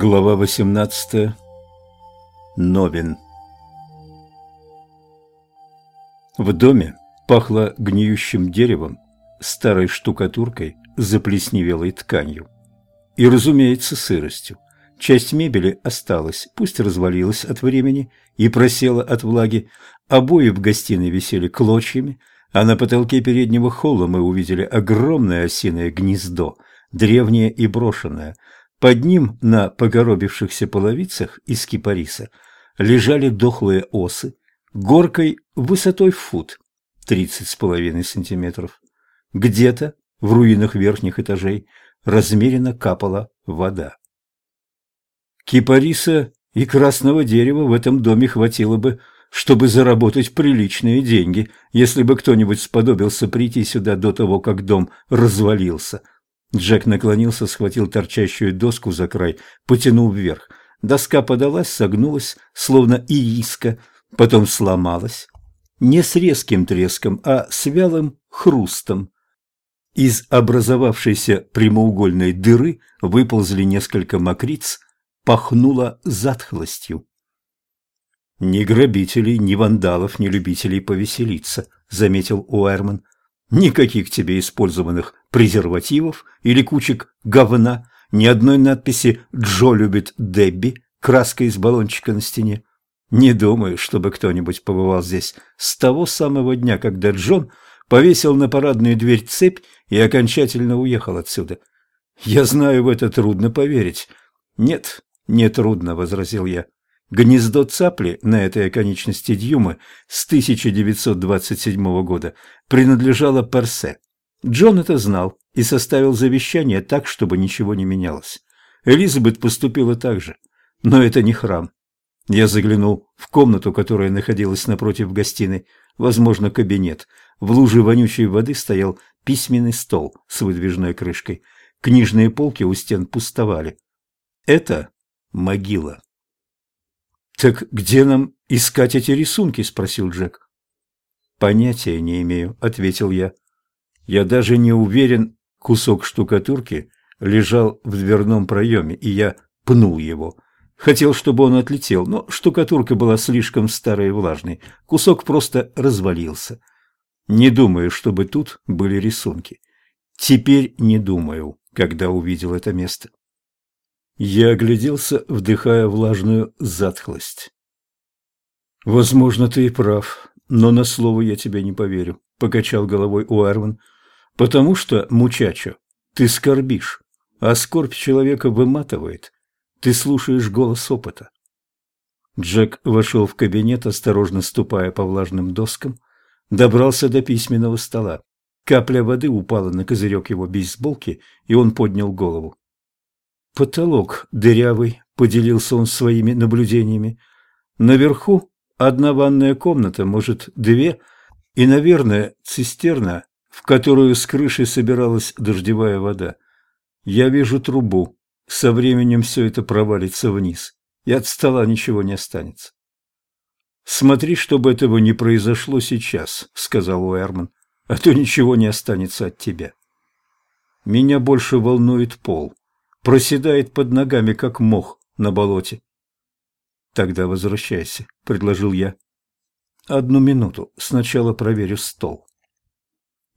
Глава 18. Новин. В доме пахло гниющим деревом, старой штукатуркой, заплесневелой тканью. И, разумеется, сыростью. Часть мебели осталась, пусть развалилась от времени и просела от влаги. Обои в гостиной висели клочьями, а на потолке переднего холла мы увидели огромное осиное гнездо, древнее и брошенное – под ним на погоробившихся половицах из кипариса лежали дохлые осы, горкой высотой в фут, половиной сантиметров. Где-то в руинах верхних этажей размеренно капала вода. Кипариса и красного дерева в этом доме хватило бы, чтобы заработать приличные деньги, если бы кто-нибудь сподобился прийти сюда до того, как дом развалился – Джек наклонился, схватил торчащую доску за край, потянул вверх. Доска подалась, согнулась, словно ириска, потом сломалась. Не с резким треском, а с вялым хрустом. Из образовавшейся прямоугольной дыры выползли несколько мокриц, пахнуло затхлостью. «Ни грабителей, ни вандалов, ни любителей повеселиться», — заметил Уэрман. Никаких тебе использованных презервативов или кучек говна, ни одной надписи «Джо любит Дебби» краской из баллончика на стене. Не думаю, чтобы кто-нибудь побывал здесь с того самого дня, когда Джон повесил на парадную дверь цепь и окончательно уехал отсюда. Я знаю, в это трудно поверить. Нет, не трудно, возразил я. Гнездо цапли на этой оконечности Дьюмы с 1927 года принадлежало Персе. Джон это знал и составил завещание так, чтобы ничего не менялось. Элизабет поступила так же. Но это не храм. Я заглянул в комнату, которая находилась напротив гостиной, возможно, кабинет. В луже вонючей воды стоял письменный стол с выдвижной крышкой. Книжные полки у стен пустовали. Это могила. «Так где нам искать эти рисунки?» – спросил Джек. «Понятия не имею», – ответил я. «Я даже не уверен, кусок штукатурки лежал в дверном проеме, и я пнул его. Хотел, чтобы он отлетел, но штукатурка была слишком старой и влажной. Кусок просто развалился. Не думаю, чтобы тут были рисунки. Теперь не думаю, когда увидел это место. Я огляделся, вдыхая влажную затхлость. «Возможно, ты и прав, но на слово я тебе не поверю», — покачал головой Уэрван. «Потому что, мучачо, ты скорбишь, а скорбь человека выматывает. Ты слушаешь голос опыта». Джек вошел в кабинет, осторожно ступая по влажным доскам, добрался до письменного стола. Капля воды упала на козырек его бейсболки, и он поднял голову. Потолок дырявый, поделился он своими наблюдениями. Наверху одна ванная комната, может, две, и, наверное, цистерна, в которую с крыши собиралась дождевая вода. Я вижу трубу. Со временем все это провалится вниз, и от стола ничего не останется. «Смотри, чтобы этого не произошло сейчас», — сказал Уэрман, — «а то ничего не останется от тебя». Меня больше волнует пол проседает под ногами, как мох на болоте. «Тогда возвращайся», — предложил я. «Одну минуту. Сначала проверю стол».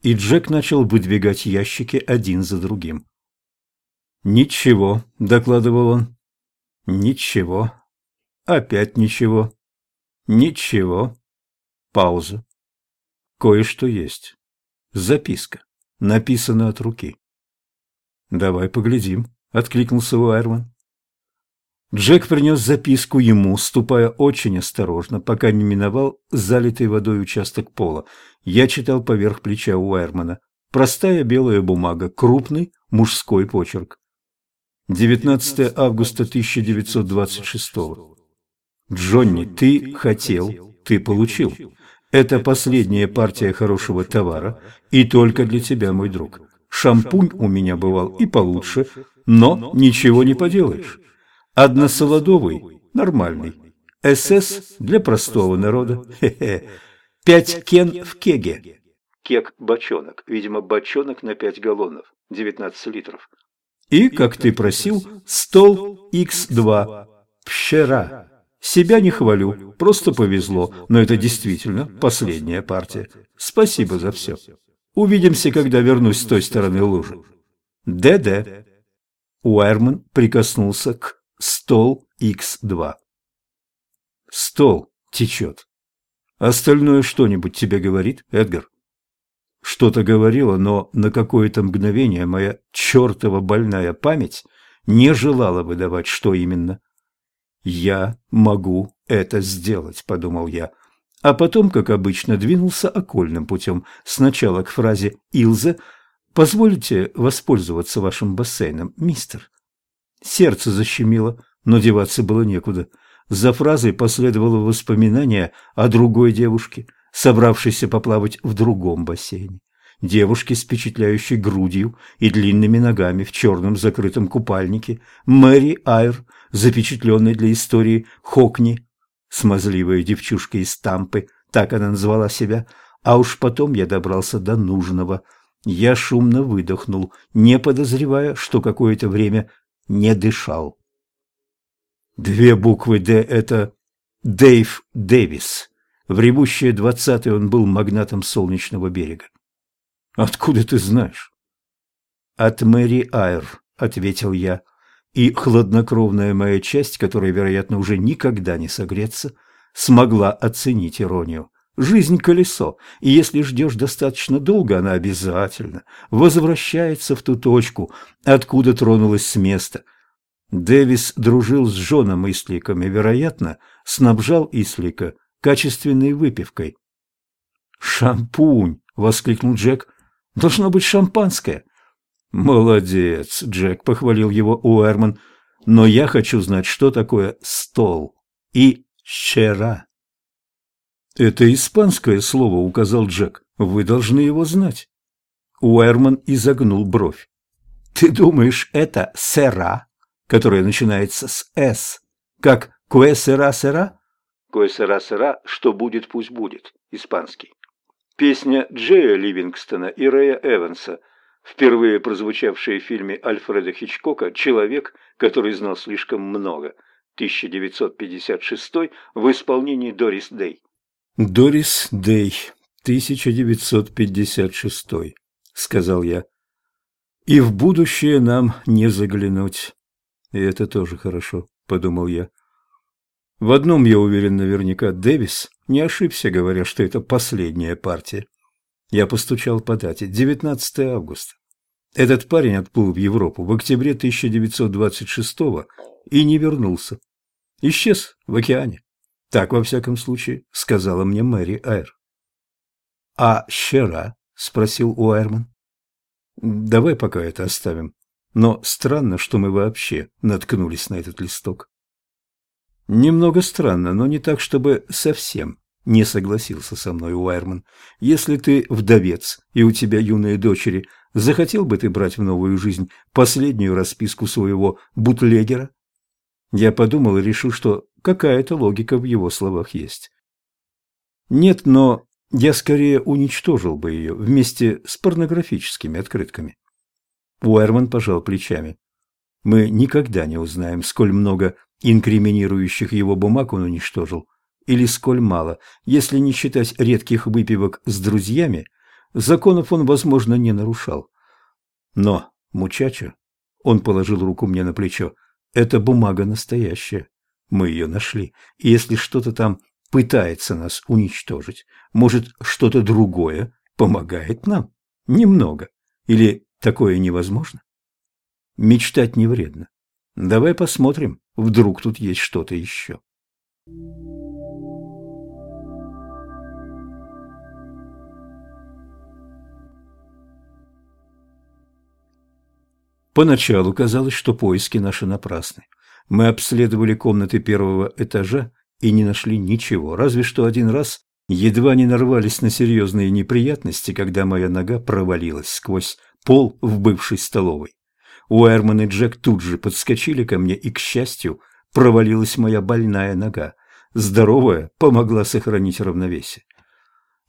И Джек начал выдвигать ящики один за другим. «Ничего», — докладывал он. «Ничего. Опять ничего. Ничего. Пауза. Кое-что есть. Записка. Написана от руки. Давай поглядим. — откликнулся Уайрман. Джек принес записку ему, ступая очень осторожно, пока не миновал залитый водой участок пола. Я читал поверх плеча Уайрмана. Простая белая бумага, крупный мужской почерк. 19 августа 1926 Джонни, ты хотел, ты получил. Это последняя партия хорошего товара, и только для тебя, мой друг. Шампунь у меня бывал и получше, но ничего не поделаешь. Односолодовый – нормальный. СС для простого народа. Хе-хе. Пять кен в кеге. Кег – бочонок. Видимо, бочонок на пять галлонов. 19 литров. И, как ты просил, стол X2. Вчера. Себя не хвалю, просто повезло, но это действительно последняя партия. Спасибо за все. Увидимся, когда вернусь с той стороны лужи. ДД. Уайерман прикоснулся к стол X2. Стол течет. Остальное что-нибудь тебе говорит, Эдгар? Что-то говорило, но на какое-то мгновение моя чертова больная память не желала выдавать, что именно. «Я могу это сделать», — подумал я. А потом, как обычно, двинулся окольным путем. Сначала к фразе «Илза», «Позволите воспользоваться вашим бассейном, мистер?» Сердце защемило, но деваться было некуда. За фразой последовало воспоминание о другой девушке, собравшейся поплавать в другом бассейне. Девушке с впечатляющей грудью и длинными ногами в черном закрытом купальнике, Мэри Айр, запечатленной для истории Хокни, смазливая девчушка из Тампы, так она назвала себя, а уж потом я добрался до нужного. Я шумно выдохнул, не подозревая, что какое-то время не дышал. Две буквы «Д» — это Дэйв Дэвис. В ревущие двадцатые он был магнатом солнечного берега. «Откуда ты знаешь?» «От Мэри Айр», — ответил я. И хладнокровная моя часть, которая, вероятно, уже никогда не согреться, смогла оценить иронию. Жизнь – колесо, и если ждешь достаточно долго, она обязательно возвращается в ту точку, откуда тронулась с места – Дэвис дружил с Джоном Исликом и, вероятно, снабжал Ислика качественной выпивкой. «Шампунь!» — воскликнул Джек. «Должно быть шампанское». «Молодец!» — Джек похвалил его Уэрман. «Но я хочу знать, что такое стол и щера». «Это испанское слово», — указал Джек. «Вы должны его знать». Уэрман изогнул бровь. «Ты думаешь, это сера?» которое начинается с «с», как «куэсера-сера»? «Куэсера-сера» – «что будет, пусть будет» – испанский. Песня Джея Ливингстона и Рэя Эванса, впервые прозвучавшая в фильме Альфреда Хичкока «Человек, который знал слишком много», 1956 в исполнении Дорис Дэй. «Дорис Дэй, 1956», — сказал я. «И в будущее нам не заглянуть». И это тоже хорошо, подумал я. В одном я уверен наверняка, Дэвис не ошибся, говоря, что это последняя партия. Я постучал по дате. 19 августа. Этот парень отплыл в Европу в октябре 1926 и не вернулся. Исчез в океане. Так, во всяком случае, сказала мне Мэри Айр. «А вчера?» – спросил Уайерман. «Давай пока это оставим. Но странно, что мы вообще наткнулись на этот листок. Немного странно, но не так, чтобы совсем не согласился со мной Уайерман. Если ты вдовец и у тебя юные дочери, захотел бы ты брать в новую жизнь последнюю расписку своего бутлегера? Я подумал и решил, что какая-то логика в его словах есть. Нет, но я скорее уничтожил бы ее вместе с порнографическими открытками. Уэрман пожал плечами. Мы никогда не узнаем, сколь много инкриминирующих его бумаг он уничтожил, или сколь мало. Если не считать редких выпивок с друзьями, законов он, возможно, не нарушал. Но, мучача, он положил руку мне на плечо, эта бумага настоящая. Мы ее нашли. И если что-то там пытается нас уничтожить, может, что-то другое помогает нам? Немного. Или Такое невозможно. Мечтать не вредно. Давай посмотрим, вдруг тут есть что-то еще. Поначалу казалось, что поиски наши напрасны. Мы обследовали комнаты первого этажа и не нашли ничего, разве что один раз едва не нарвались на серьезные неприятности, когда моя нога провалилась сквозь пол в бывшей столовой. Уэрман и Джек тут же подскочили ко мне, и, к счастью, провалилась моя больная нога. Здоровая помогла сохранить равновесие.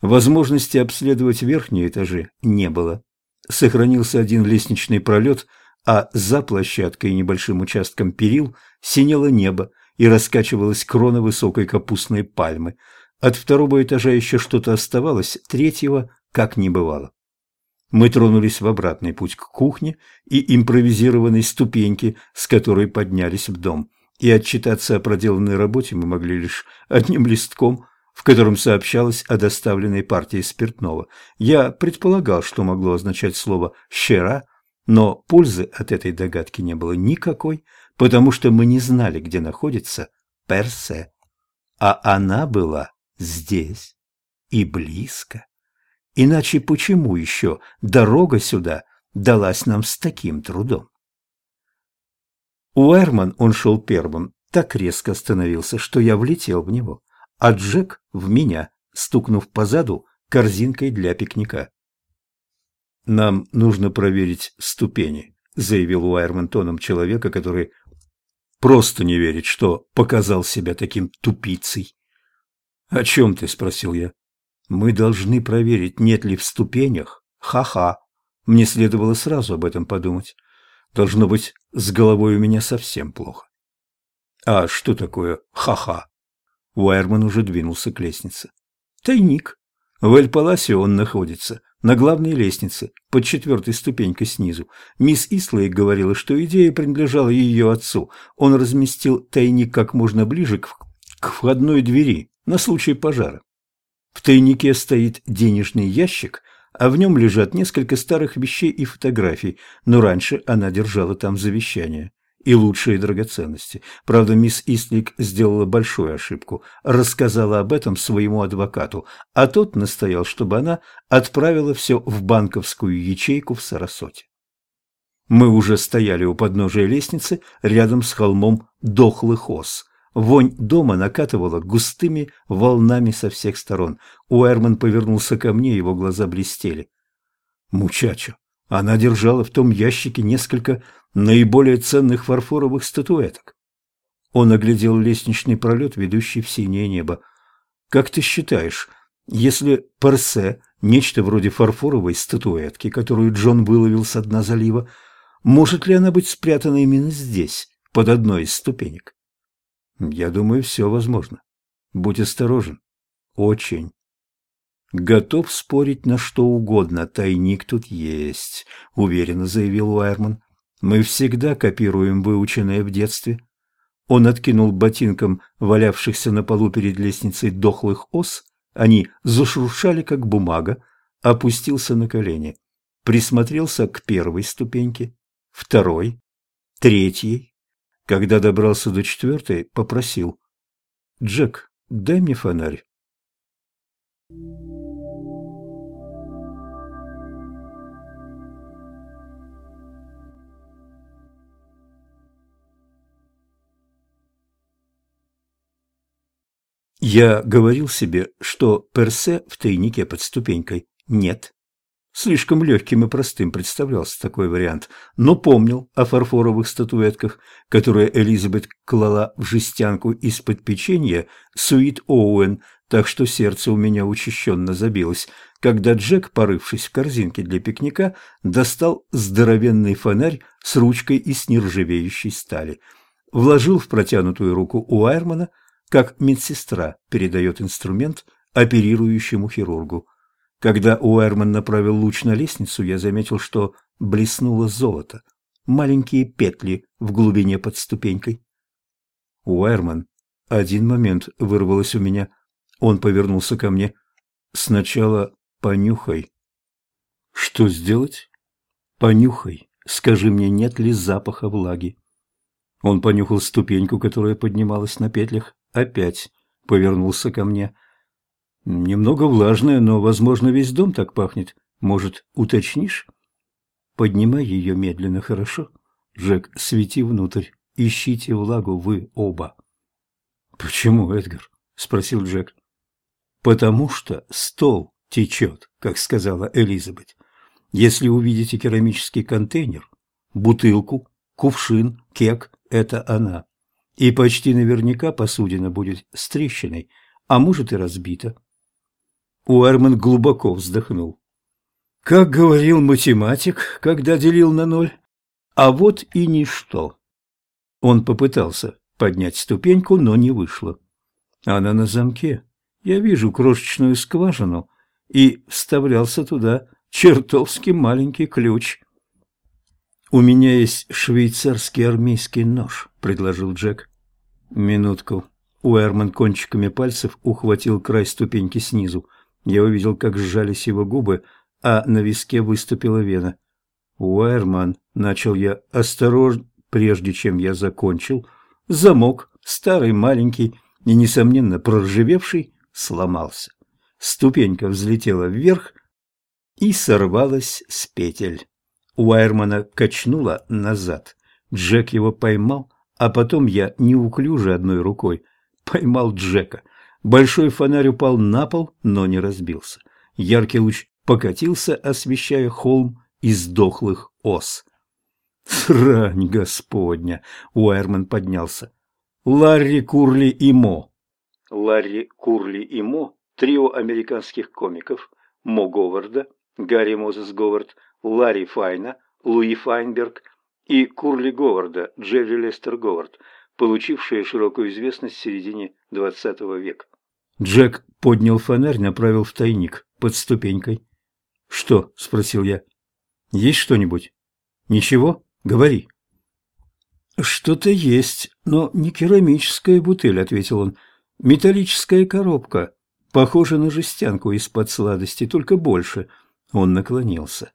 Возможности обследовать верхние этажи не было. Сохранился один лестничный пролет, а за площадкой и небольшим участком перил синело небо и раскачивалась крона высокой капустной пальмы. От второго этажа еще что-то оставалось, третьего как не бывало. Мы тронулись в обратный путь к кухне и импровизированной ступеньке, с которой поднялись в дом. И отчитаться о проделанной работе мы могли лишь одним листком, в котором сообщалось о доставленной партии спиртного. Я предполагал, что могло означать слово «щера», но пользы от этой догадки не было никакой, потому что мы не знали, где находится Персе. А она была здесь и близко. Иначе почему еще дорога сюда далась нам с таким трудом? Уэрман, он шел первым, так резко остановился, что я влетел в него, а Джек в меня, стукнув по заду корзинкой для пикника. «Нам нужно проверить ступени», — заявил Уайерман тоном человека, который просто не верит, что показал себя таким тупицей. «О чем ты?» — спросил я. «Мы должны проверить, нет ли в ступенях. Ха-ха. Мне следовало сразу об этом подумать. Должно быть, с головой у меня совсем плохо». «А что такое ха-ха?» Уайерман уже двинулся к лестнице. «Тайник. В Эль-Паласе он находится, на главной лестнице, под четвертой ступенькой снизу. Мисс Ислейк говорила, что идея принадлежала ее отцу. Он разместил тайник как можно ближе к, к входной двери, на случай пожара. В тайнике стоит денежный ящик, а в нем лежат несколько старых вещей и фотографий, но раньше она держала там завещание и лучшие драгоценности. Правда, мисс Истлик сделала большую ошибку, рассказала об этом своему адвокату, а тот настоял, чтобы она отправила все в банковскую ячейку в Сарасоте. Мы уже стояли у подножия лестницы рядом с холмом дохлых ос. Вонь дома накатывала густыми волнами со всех сторон. Уэрман повернулся ко мне, его глаза блестели. «Мучачо, она держала в том ящике несколько наиболее ценных фарфоровых статуэток. Он оглядел лестничный пролет, ведущий в синее небо. «Как ты считаешь, если Персе – нечто вроде фарфоровой статуэтки, которую Джон выловил с дна залива, может ли она быть спрятана именно здесь, под одной из ступенек?» «Я думаю, все возможно. Будь осторожен. Очень». «Готов спорить на что угодно, тайник тут есть», — уверенно заявил Уайерман. «Мы всегда копируем выученное в детстве». Он откинул ботинком валявшихся на полу перед лестницей дохлых ос, они зашуршали, как бумага, опустился на колени, присмотрелся к первой ступеньке, второй, третьей. Когда добрался до четвертой, попросил «Джек, дай мне фонарь». Я говорил себе, что персе в тайнике под ступенькой нет. Слишком легким и простым представлялся такой вариант, но помнил о фарфоровых статуэтках, которые Элизабет клала в жестянку из-под печенья Суит Оуэн, так что сердце у меня учащенно забилось, когда Джек, порывшись в корзинке для пикника, достал здоровенный фонарь с ручкой из нержавеющей стали. Вложил в протянутую руку Уайрмана – как медсестра передает инструмент оперирующему хирургу. Когда Уэрман направил луч на лестницу, я заметил, что блеснуло золото. Маленькие петли в глубине под ступенькой. Уэрман. Один момент вырвалось у меня. Он повернулся ко мне. Сначала понюхай. Что сделать? Понюхай. Скажи мне, нет ли запаха влаги. Он понюхал ступеньку, которая поднималась на петлях опять повернулся ко мне. «Немного влажная, но, возможно, весь дом так пахнет. Может, уточнишь?» «Поднимай ее медленно, хорошо? Джек, свети внутрь. Ищите влагу вы оба». «Почему, Эдгар?» — спросил Джек. «Потому что стол течет», как сказала Элизабет. «Если увидите керамический контейнер, бутылку, кувшин, кек — это она. И почти наверняка посудина будет с трещиной, а может и разбита. Уэрман глубоко вздохнул. Как говорил математик, когда делил на ноль, А вот и ничто. Он попытался поднять ступеньку, но не вышло. Она на замке. Я вижу крошечную скважину, и вставлялся туда чертовски маленький ключ. «У меня есть швейцарский армейский нож», — предложил Джек. «Минутку». Уэрман кончиками пальцев ухватил край ступеньки снизу. Я увидел, как сжались его губы, а на виске выступила вена. «Уэрман», — начал я осторожно, прежде чем я закончил, замок, старый, маленький и, несомненно, проржавевший, сломался. Ступенька взлетела вверх и сорвалась с петель. Уайермана качнула назад. Джек его поймал, а потом я неуклюже одной рукой поймал Джека. Большой фонарь упал на пол, но не разбился. Яркий луч покатился, освещая холм из дохлых ос. «Срань господня!» — Уайерман поднялся. «Ларри, Курли и Мо!» Ларри, Курли и Мо трио американских комиков Мо Говарда, Гарри Мозес Говард, Ларри Файна, Луи Файнберг и Курли Говарда, Джерри Лестер Говард, получившие широкую известность в середине XX века. Джек поднял фонарь, направил в тайник под ступенькой. «Что?» – спросил я. «Есть что-нибудь?» «Ничего? Говори». «Что-то есть, но не керамическая бутыль», – ответил он. «Металлическая коробка. Похоже на жестянку из-под сладости, только больше. Он наклонился.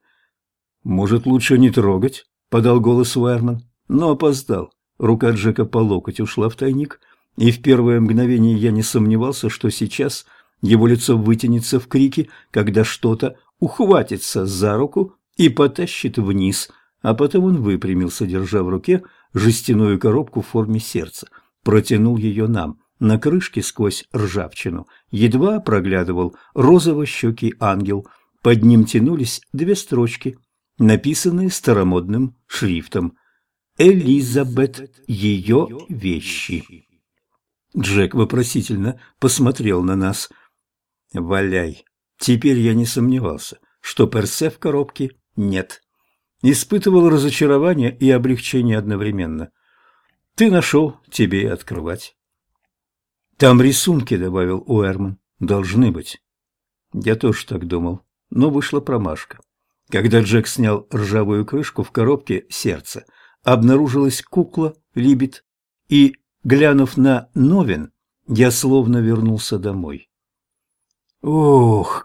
«Может, лучше не трогать?» — подал голос Уайерман, но опоздал. Рука Джека по локоть ушла в тайник, и в первое мгновение я не сомневался, что сейчас его лицо вытянется в крике, когда что-то ухватится за руку и потащит вниз, а потом он выпрямился, держа в руке жестяную коробку в форме сердца, протянул ее нам. На крышке сквозь ржавчину едва проглядывал розово-щекий ангел. Под ним тянулись две строчки, написанные старомодным шрифтом. «Элизабет. Ее вещи». Джек вопросительно посмотрел на нас. «Валяй!» Теперь я не сомневался, что персе в коробке нет. Испытывал разочарование и облегчение одновременно. Ты нашел, тебе открывать. «Там рисунки», — добавил Уэрман. «Должны быть». Я тоже так думал, но вышла промашка. Когда Джек снял ржавую крышку в коробке сердца, обнаружилась кукла Либет, и, глянув на Новин, я словно вернулся домой. Ох,